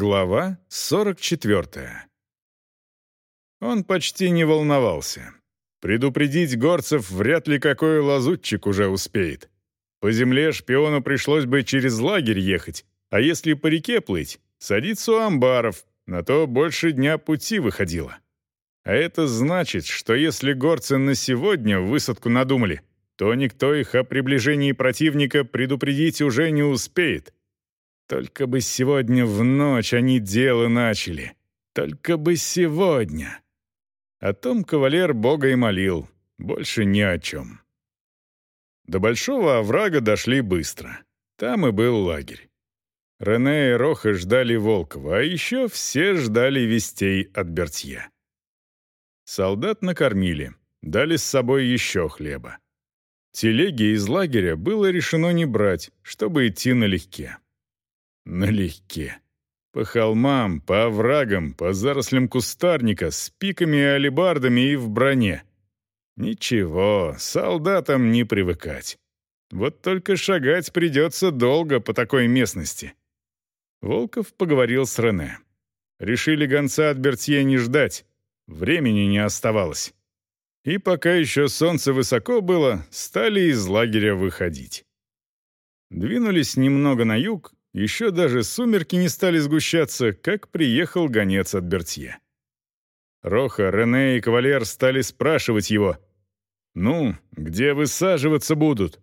Глава 44. Он почти не волновался. Предупредить горцев вряд ли какой лазутчик уже успеет. По земле шпиону пришлось бы через лагерь ехать, а если по реке плыть, садиться у амбаров, на то больше дня пути выходило. А это значит, что если горцы на сегодня высадку надумали, то никто их о приближении противника предупредить уже не успеет — только бы сегодня в ночь они дело начали. Только бы сегодня. О том кавалер Бога и молил. Больше ни о чем. До большого оврага дошли быстро. Там и был лагерь. Рене и Роха ждали Волкова, а еще все ждали вестей от Бертье. Солдат накормили, дали с собой еще хлеба. Телеги из лагеря было решено не брать, чтобы идти налегке. Налегке. По холмам, по оврагам, по зарослям кустарника, с пиками и алебардами и в броне. Ничего, солдатам не привыкать. Вот только шагать придется долго по такой местности. Волков поговорил с Рене. Решили гонца от Бертье не ждать. Времени не оставалось. И пока еще солнце высоко было, стали из лагеря выходить. Двинулись немного на юг, еще даже сумерки не стали сгущаться, как приехал гонец от Бертье. Роха, Рене и кавалер стали спрашивать его. «Ну, где высаживаться будут?»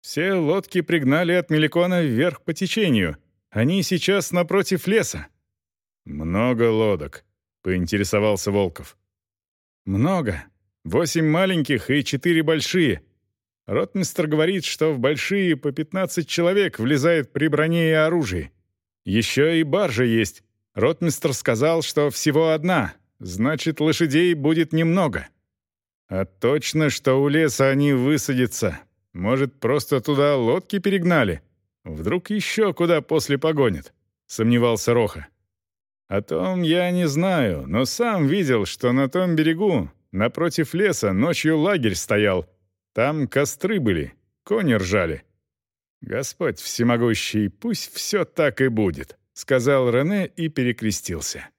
Все лодки пригнали от Меликона вверх по течению. Они сейчас напротив леса. «Много лодок», — поинтересовался Волков. «Много. Восемь маленьких и четыре большие. Ротмистр говорит, что в большие по 15 человек влезает при броне и оружии. Еще и баржа есть. Ротмистр сказал, что всего одна, значит, лошадей будет немного. А точно, что у леса они высадятся. Может, просто туда лодки перегнали? Вдруг еще куда после погонят? Сомневался Роха. О том я не знаю, но сам видел, что на том берегу, напротив леса, ночью лагерь стоял — там костры были, кони ржали. «Господь всемогущий, пусть все так и будет», — сказал Рене и перекрестился.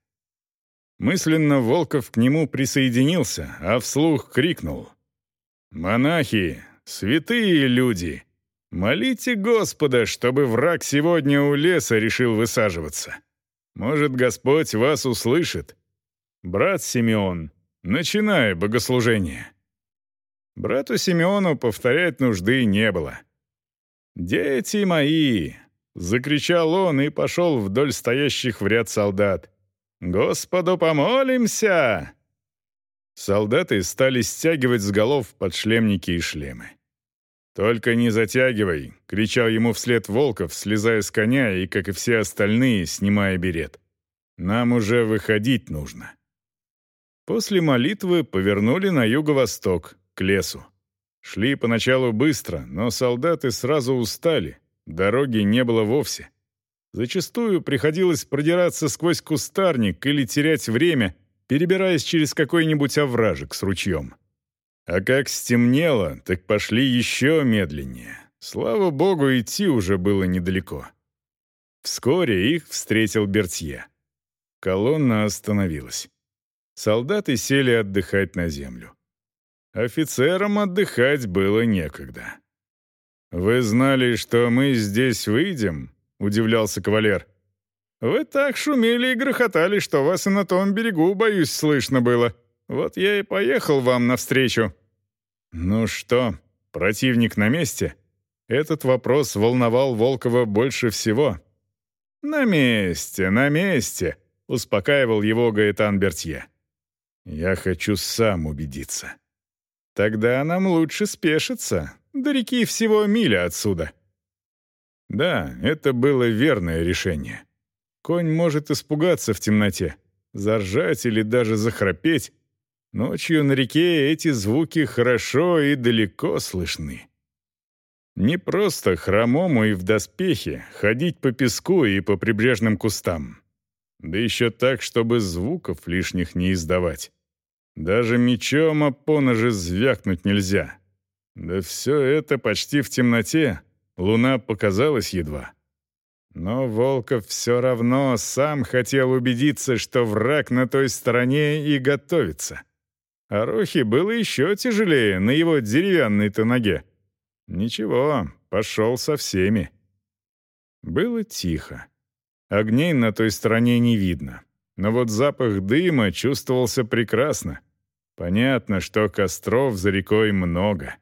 Мысленно Волков к нему присоединился, а вслух крикнул. «Монахи, святые люди, молите Господа, чтобы враг сегодня у леса решил высаживаться. Может, Господь вас услышит. Брат Симеон, начинай богослужение». Брату Симеону повторять нужды не было. «Дети мои!» — закричал он и пошел вдоль стоящих в ряд солдат. «Господу помолимся!» Солдаты стали стягивать с голов подшлемники и шлемы. «Только не затягивай!» — кричал ему вслед Волков, слезая с коня и, как и все остальные, снимая берет. «Нам уже выходить нужно». После молитвы повернули на юго-восток, к лесу. Шли поначалу быстро, но солдаты сразу устали, дороги не было вовсе. Зачастую приходилось продираться сквозь кустарник или терять время, перебираясь через какой-нибудь овражек с ручьем. А как стемнело, так пошли еще медленнее. Слава богу, идти уже было недалеко. Вскоре их встретил Бертье. Колонна остановилась. Солдаты сели отдыхать на землю. Офицерам отдыхать было некогда. «Вы знали, что мы здесь выйдем?» — удивлялся кавалер. «Вы так шумели и грохотали, что вас и на том берегу, боюсь, слышно было. Вот я и поехал вам навстречу». «Ну что, противник на месте?» Этот вопрос волновал Волкова больше всего. «На месте, на месте», — успокаивал его Гаэтан Бертье. «Я хочу сам убедиться». Тогда нам лучше спешиться. До реки всего миля отсюда. Да, это было верное решение. Конь может испугаться в темноте, заржать или даже захрапеть. Ночью на реке эти звуки хорошо и далеко слышны. Не просто хромому и в доспехе ходить по песку и по прибрежным кустам. Да еще так, чтобы звуков лишних не издавать. Даже мечом о поножи звякнуть нельзя. Да все это почти в темноте, луна показалась едва. Но Волков все равно сам хотел убедиться, что враг на той стороне и готовится. А Рохе было еще тяжелее на его деревянной-то ноге. Ничего, пошел со всеми. Было тихо. Огней на той стороне не видно. Но вот запах дыма чувствовался прекрасно. Понятно, что костров за рекой много.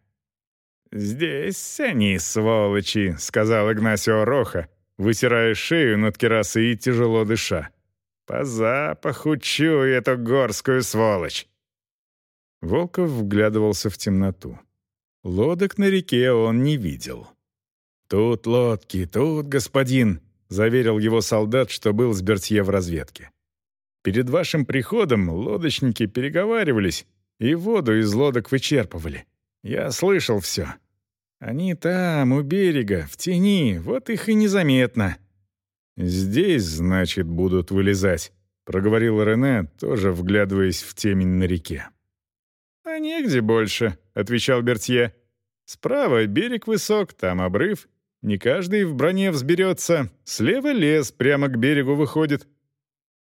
«Здесь они, сволочи», — сказал Игнасио Роха, вытирая шею над керасой и тяжело дыша. «По запаху чую эту горскую сволочь». Волков вглядывался в темноту. Лодок на реке он не видел. «Тут лодки, тут господин», — заверил его солдат, что был с Бертье в разведке. «Перед вашим приходом лодочники переговаривались и воду из лодок вычерпывали. Я слышал все. Они там, у берега, в тени, вот их и незаметно». «Здесь, значит, будут вылезать», — проговорил Рене, тоже вглядываясь в темень на реке. «А негде больше», — отвечал Бертье. «Справа берег высок, там обрыв, не каждый в броне взберется. Слева лес прямо к берегу выходит».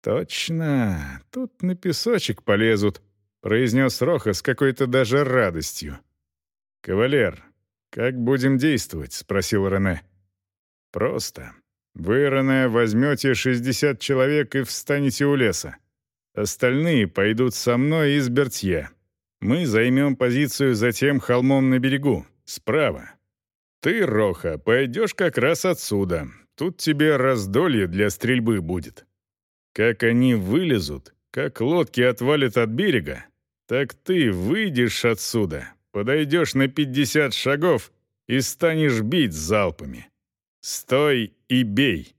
«Точно, тут на песочек полезут», — произнес Роха с какой-то даже радостью. «Кавалер, как будем действовать?» — спросил Рене. «Просто. Вы, Рене, возьмете 60 человек и встанете у леса. Остальные пойдут со мной из Бертье. Мы займем позицию за тем холмом на берегу, справа, «Ты, Роха, пойдешь как раз отсюда. Тут тебе раздолье для стрельбы будет. Как они вылезут, как лодки отвалят от берега, так ты выйдешь отсюда, подойдешь на 50 шагов и станешь бить залпами. Стой и бей.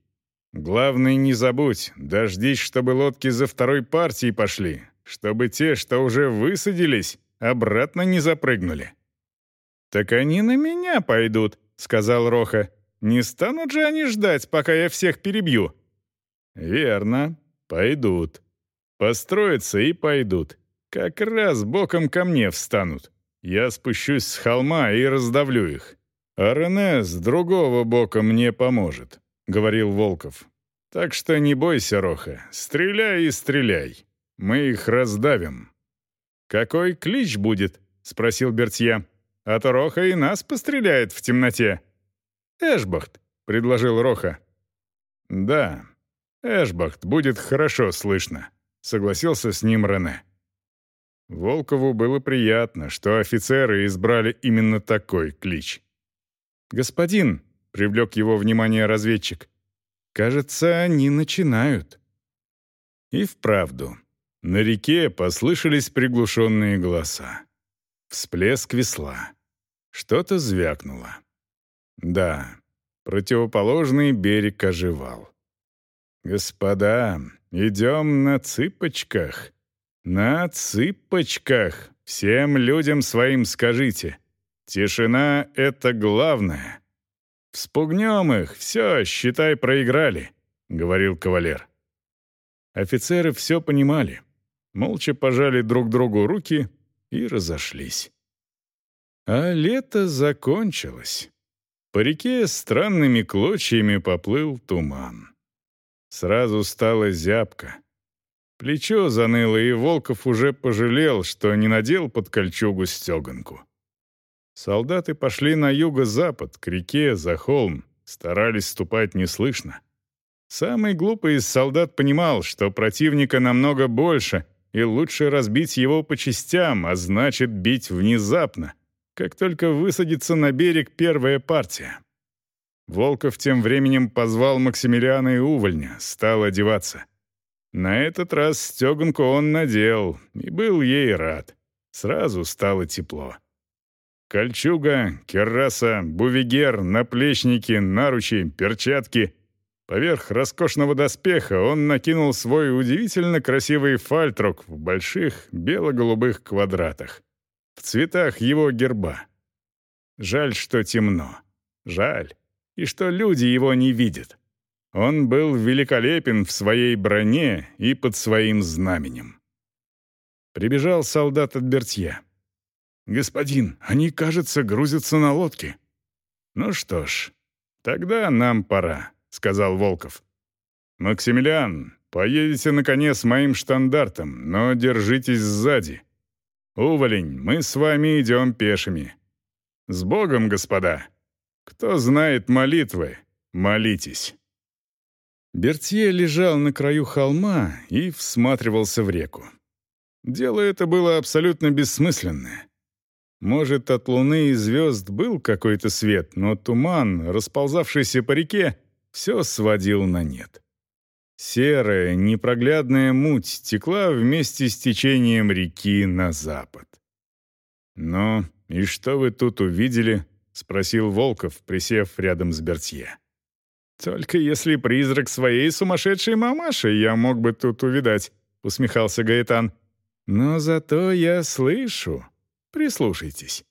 Главное, не забудь, дождись, чтобы лодки за второй партией пошли, чтобы те, что уже высадились, обратно не запрыгнули. «Так они на меня пойдут», — сказал Роха. «Не станут же они ждать, пока я всех перебью?» «Верно, пойдут. Построятся и пойдут. Как раз боком ко мне встанут. Я спущусь с холма и раздавлю их. А Рене с другого бока мне поможет», — говорил Волков. «Так что не бойся, Роха, стреляй и стреляй. Мы их раздавим». «Какой клич будет?» — спросил Бертье а то Роха и нас постреляет в темноте». «Эшбахт», — предложил Роха. «Да, Эшбахт, будет хорошо слышно», — согласился с ним Рене. Волкову было приятно, что офицеры избрали именно такой клич. «Господин», — привлек его внимание разведчик, — «кажется, они начинают». И вправду, на реке послышались приглушенные голоса. Всплеск весла. Что-то звякнуло. Да, противоположный берег оживал. «Господа, идем на цыпочках. На цыпочках. Всем людям своим скажите. Тишина — это главное. Вспугнем их, все, считай, проиграли», — говорил кавалер. Офицеры все понимали. Молча пожали друг другу руки и разошлись. А лето закончилось. По реке странными клочьями поплыл туман. Сразу стало зябко. Плечо заныло, и Волков уже пожалел, что не надел под кольчугу стеганку. Солдаты пошли на юго-запад, к реке, за холм, старались ступать неслышно. Самый глупый из солдат понимал, что противника намного больше — и лучше разбить его по частям, а значит бить внезапно, как только высадится на берег первая партия. Волков тем временем позвал Максимилиана и Увольня, стал одеваться. На этот раз стеганку он надел и был ей рад. Сразу стало тепло. Кольчуга, кераса, бувигер, наплечники, наручи, перчатки Поверх роскошного доспеха он накинул свой удивительно красивый фальтрок в больших бело-голубых квадратах, в цветах его герба. Жаль, что темно. Жаль. И что люди его не видят. Он был великолепен в своей броне и под своим знаменем. Прибежал солдат от Бертье. «Господин, они, кажется, грузятся на лодке». «Ну что ж, тогда нам пора». — сказал Волков. «Максимилиан, поедете, наконец, с моим штандартом, но держитесь сзади. Уволень, мы с вами идем пешими. С Богом, господа! Кто знает молитвы, молитесь». Бертье лежал на краю холма и всматривался в реку. Дело это было абсолютно бессмысленное. Может, от луны и звезд был какой-то свет, но туман, расползавшийся по реке, все сводил на нет. Серая, непроглядная муть текла вместе с течением реки на запад. «Ну, и что вы тут увидели?» — спросил Волков, присев рядом с Бертье. «Только если призрак своей сумасшедшей мамаши я мог бы тут увидать», — усмехался Гаэтан. «Но зато я слышу. Прислушайтесь».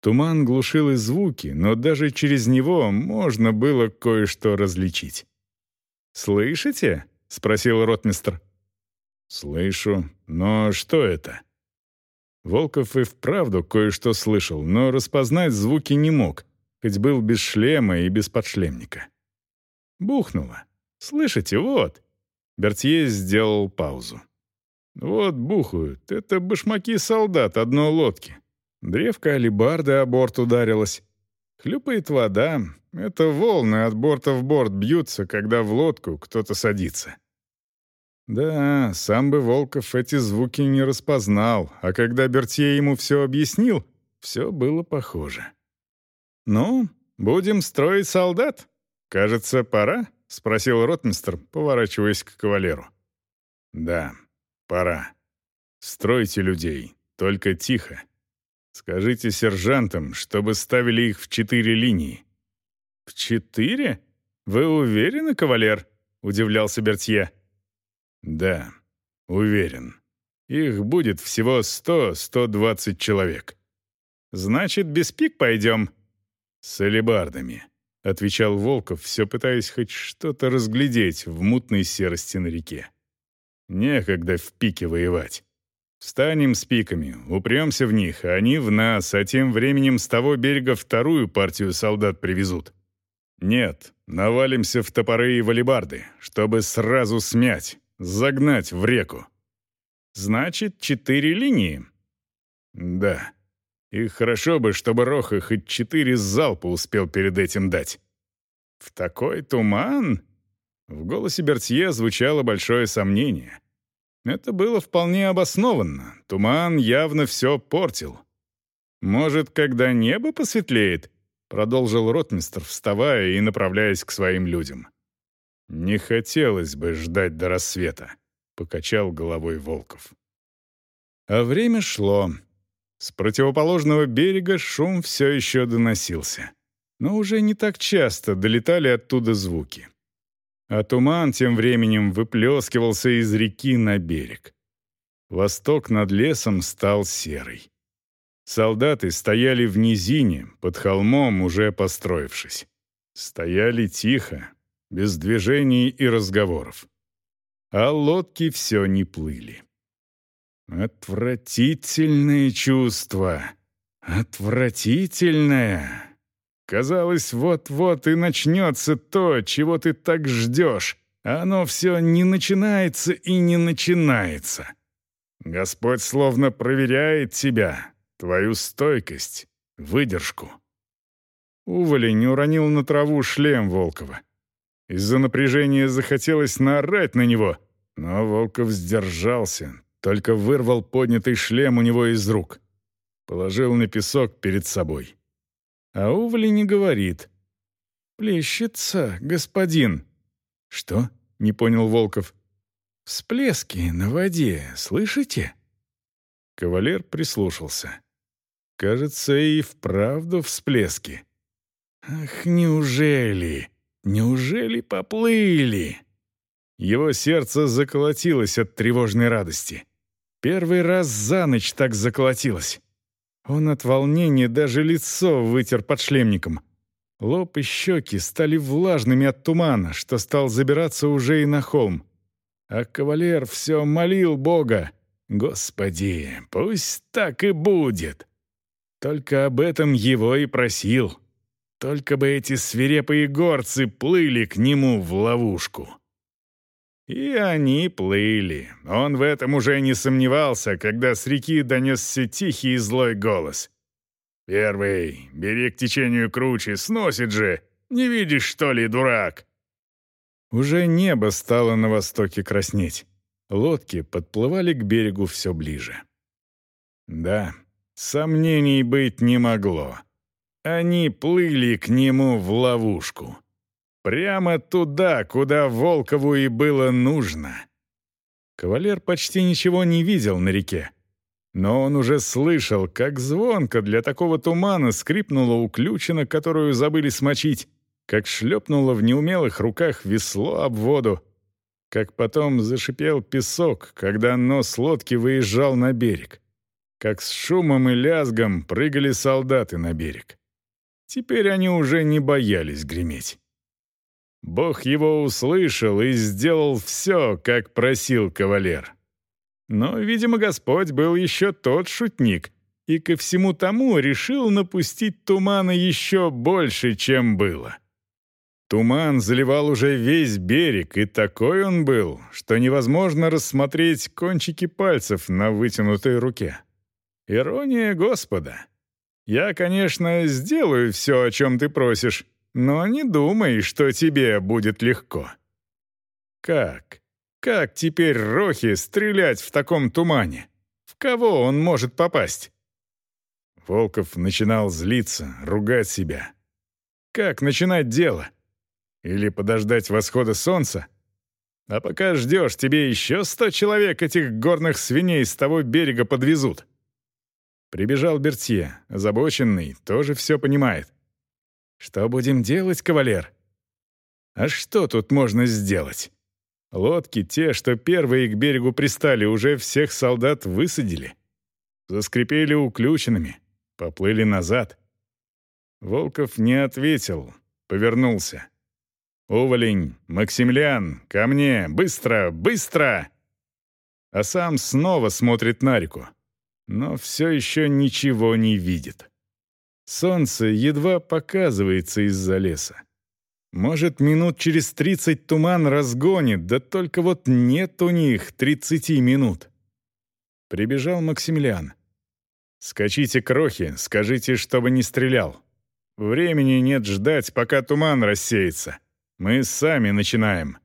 Туман глушил и звуки, но даже через него можно было кое-что различить. «Слышите?» — спросил ротмистр. «Слышу. Но что это?» Волков и вправду кое-что слышал, но распознать звуки не мог, хоть был без шлема и без подшлемника. Бухнуло. «Слышите, вот!» Бертье сделал паузу. «Вот бухают. Это башмаки солдат одной лодки. Древко алибарды о борт ударилась. Хлюпает вода. Это волны от борта в борт бьются, когда в лодку кто-то садится. Да, сам бы Волков эти звуки не распознал, а когда Бертье ему все объяснил, все было похоже. «Ну, будем строить солдат? Кажется, пора?» — спросил ротмистр, поворачиваясь к кавалеру. «Да, пора. Стройте людей, только тихо. Скажите сержантам, чтобы ставили их в четыре линии». «В четыре? Вы уверены, кавалер?» — удивлялся Бертье. «Да, уверен. Их будет всего сто-сто двадцать человек». «Значит, без пик пойдем?» «С алебардами», — отвечал Волков, все пытаясь хоть что-то разглядеть в мутной серости на реке. «Некогда в пике воевать. Встанем с пиками, упремся в них, а они в нас, а тем временем с того берега вторую партию солдат привезут. Нет, навалимся в топоры и валибарды, чтобы сразу смять, загнать в реку. Значит, четыре линии? Да. И хорошо бы, чтобы Роха хоть четыре залпа успел перед этим дать. В такой туман? В голосе Бертье звучало большое сомнение — это было вполне обоснованно. Туман явно все портил. «Может, когда небо посветлеет?» — продолжил ротмистр, вставая и направляясь к своим людям. «Не хотелось бы ждать до рассвета», — покачал головой Волков. А время шло. С противоположного берега шум все еще доносился. Но уже не так часто долетали оттуда звуки а туман тем временем выплескивался из реки на берег. Восток над лесом стал серый. Солдаты стояли в низине, под холмом уже построившись. Стояли тихо, без движений и разговоров. А лодки все не плыли. Отвратительное чувство. Отвратительное. Казалось, вот-вот и начнется то, чего ты так ждешь, а оно все не начинается и не начинается. Господь словно проверяет тебя, твою стойкость, выдержку. Уволень уронил на траву шлем Волкова. Из-за напряжения захотелось наорать на него, но Волков сдержался, только вырвал поднятый шлем у него из рук. Положил на песок перед собой. А Увли не говорит. «Плещется, господин». «Что?» — не понял Волков. «Всплески на воде, слышите?» Кавалер прислушался. «Кажется, и вправду всплески». «Ах, неужели? Неужели поплыли?» Его сердце заколотилось от тревожной радости. Первый раз за ночь так заколотилось. Он от волнения даже лицо вытер под шлемником. Лоб и щеки стали влажными от тумана, что стал забираться уже и на холм. А кавалер все молил Бога. «Господи, пусть так и будет!» Только об этом его и просил. Только бы эти свирепые горцы плыли к нему в ловушку. И они плыли. Он в этом уже не сомневался, когда с реки донесся тихий и злой голос. «Первый, бери к течению круче, сносит же! Не видишь, что ли, дурак?» Уже небо стало на востоке краснеть. Лодки подплывали к берегу все ближе. Да, сомнений быть не могло. Они плыли к нему в ловушку. Прямо туда, куда Волкову и было нужно. Кавалер почти ничего не видел на реке. Но он уже слышал, как звонко для такого тумана скрипнула уключина, которую забыли смочить, как шлепнуло в неумелых руках весло об воду, как потом зашипел песок, когда нос лодки выезжал на берег, как с шумом и лязгом прыгали солдаты на берег. Теперь они уже не боялись греметь. Бог его услышал и сделал все, как просил кавалер. Но, видимо, Господь был еще тот шутник, и ко всему тому решил напустить тумана еще больше, чем было. Туман заливал уже весь берег, и такой он был, что невозможно рассмотреть кончики пальцев на вытянутой руке. Ирония Господа. Я, конечно, сделаю все, о чем ты просишь, но не думай, что тебе будет легко. Как? Как теперь Рохи стрелять в таком тумане? В кого он может попасть? Волков начинал злиться, ругать себя. Как начинать дело? Или подождать восхода солнца? А пока ждешь, тебе еще сто человек этих горных свиней с того берега подвезут. Прибежал Бертье, озабоченный, тоже все понимает. «Что будем делать, кавалер?» «А что тут можно сделать?» Лодки, те, что первые к берегу пристали, уже всех солдат высадили. Заскрипели уключенными, поплыли назад. Волков не ответил, повернулся. «Уволень! Максимилиан! Ко мне! Быстро! Быстро!» А сам снова смотрит на реку но все еще ничего не видит. Солнце едва показывается из-за леса. Может, минут через тридцать туман разгонит, да только вот нет у них тридцати минут. Прибежал Максимилиан. «Скачите крохи, скажите, чтобы не стрелял. Времени нет ждать, пока туман рассеется. Мы сами начинаем.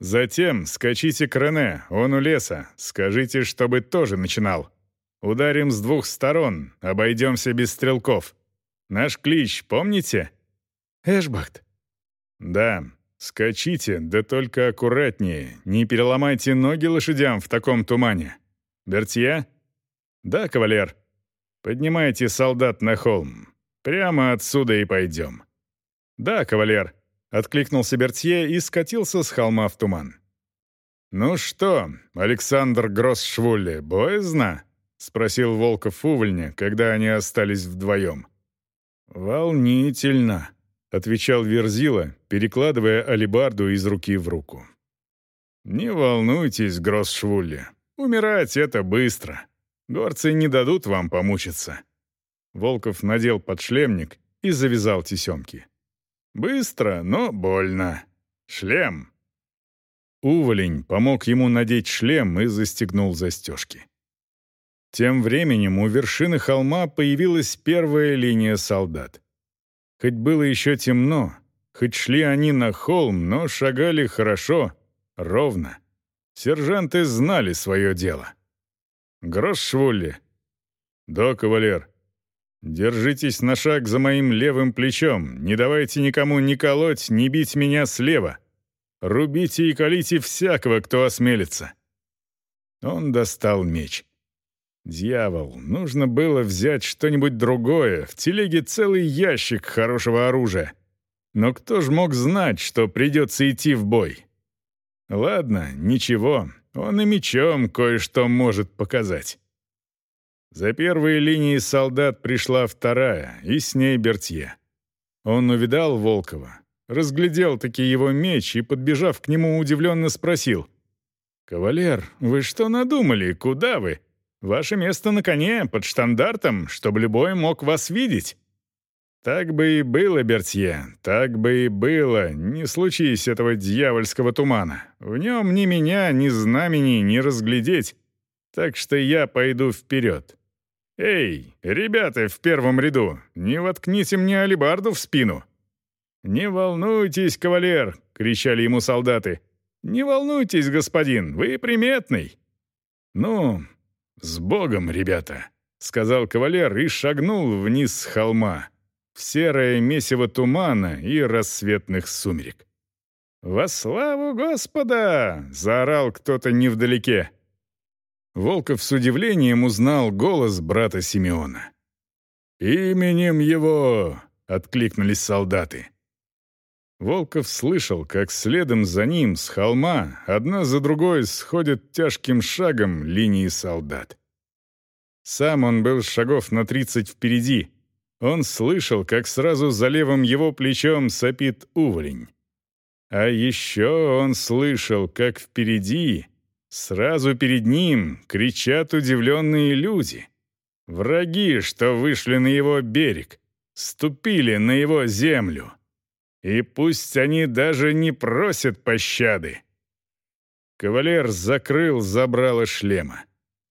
Затем скачите к Рене, он у леса, скажите, чтобы тоже начинал. Ударим с двух сторон, обойдемся без стрелков. Наш клич, помните? Эшбахт. Да, скачите, да только аккуратнее, не переломайте ноги лошадям в таком тумане. Бертье? Да, кавалер. Поднимайте солдат на холм. Прямо отсюда и пойдем. Да, кавалер. Откликнулся Бертье и скатился с холма в туман. «Ну что, Александр Гроссшвулли, боязно?» — спросил Волков увольня, когда они остались вдвоем. «Волнительно», — отвечал Верзила, перекладывая алебарду из руки в руку. «Не волнуйтесь, Гроссшвулли, умирать — это быстро. Горцы не дадут вам помучиться». Волков надел подшлемник и завязал тесемки. «Быстро, но больно. Шлем!» Уволень помог ему надеть шлем и застегнул застежки. Тем временем у вершины холма появилась первая линия солдат. Хоть было еще темно, хоть шли они на холм, но шагали хорошо, ровно. Сержанты знали свое дело. «Гроссшвулли!» «Да, кавалер!» «Держитесь на шаг за моим левым плечом, не давайте никому ни колоть, ни бить меня слева. Рубите и колите всякого, кто осмелится». Он достал меч. Дьявол, нужно было взять что-нибудь другое, в телеге целый ящик хорошего оружия. Но кто ж мог знать, что придется идти в бой? Ладно, ничего, он и мечом кое-что может показать. За первой линией солдат пришла вторая, и с ней Бертье. Он увидал Волкова, разглядел таки его меч и, подбежав к нему, удивленно спросил. «Кавалер, вы что надумали? Куда вы?» Ваше место на коне, под штандартом, чтобы любой мог вас видеть». Так бы и было, Бертье, так бы и было, не случись этого дьявольского тумана. В нем ни меня, ни знамени не разглядеть, так что я пойду вперед. Эй, ребята в первом ряду, не воткните мне алебарду в спину. «Не волнуйтесь, кавалер!» — кричали ему солдаты. «Не волнуйтесь, господин, вы приметный!» «Ну, с Богом, ребята!» — сказал кавалер и шагнул вниз с холма в серое месиво тумана и рассветных сумерек. «Во славу Господа!» — заорал кто-то невдалеке. Волков с удивлением узнал голос брата Симеона. «Именем его!» — откликнулись солдаты. Волков слышал, как следом за ним с холма одна за другой сходят тяжким шагом линии солдат. Сам он был шагов на тридцать впереди, он слышал, как сразу за левым его плечом сопит уволень. А еще он слышал, как впереди, сразу перед ним, кричат удивленные люди. Враги, что вышли на его берег, ступили на его землю. И пусть они даже не просят пощады. Кавалер закрыл забрало шлема.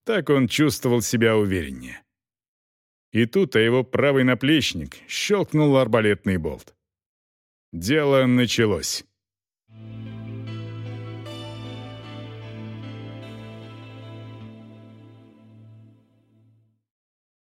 Так он чувствовал себя увереннее. И тут о его правый наплечник щелкнул арбалетный болт. Дело началось.